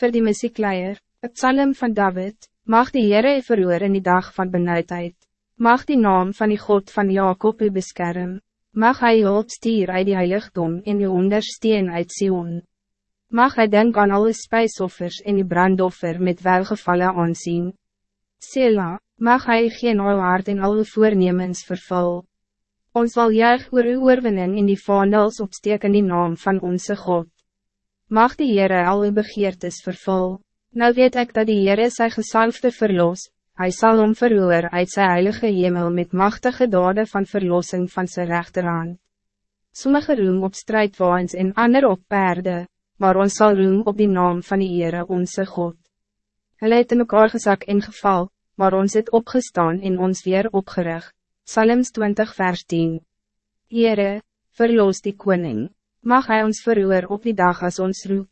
Voor die muziekleier, het psalm van David, mag die Heere verhoor in die dag van benauwdheid. Mag die naam van die God van Jacob u beskerm. Mag hij hulp stier uit die heiligdom en u ondersteun uit Sion. Mag hij denk aan alle spijsoffers en die brandoffer met welgevallen aanzien. Sela, mag hij geen al hart en alle voornemens vervul. Ons zal juig oor uw oorwinning in die vaandels opsteek in die naam van onze God. Mag die Heere al uw begeertes vervul. Nou weet ik dat die Heere sy gesalfde verlos, hij zal om verhoor uit sy heilige hemel met machtige dade van verlossing van zijn rechterhand. Sommige roem op strijdwaans en ander op perde, maar ons zal roem op die naam van die Heere onze God. Hij het in mekaar gezak in geval, maar ons het opgestaan en ons weer opgericht. Psalms 20 vers 10 Heere, verloos die koning, mag hij ons verhoor op die dag als ons roep.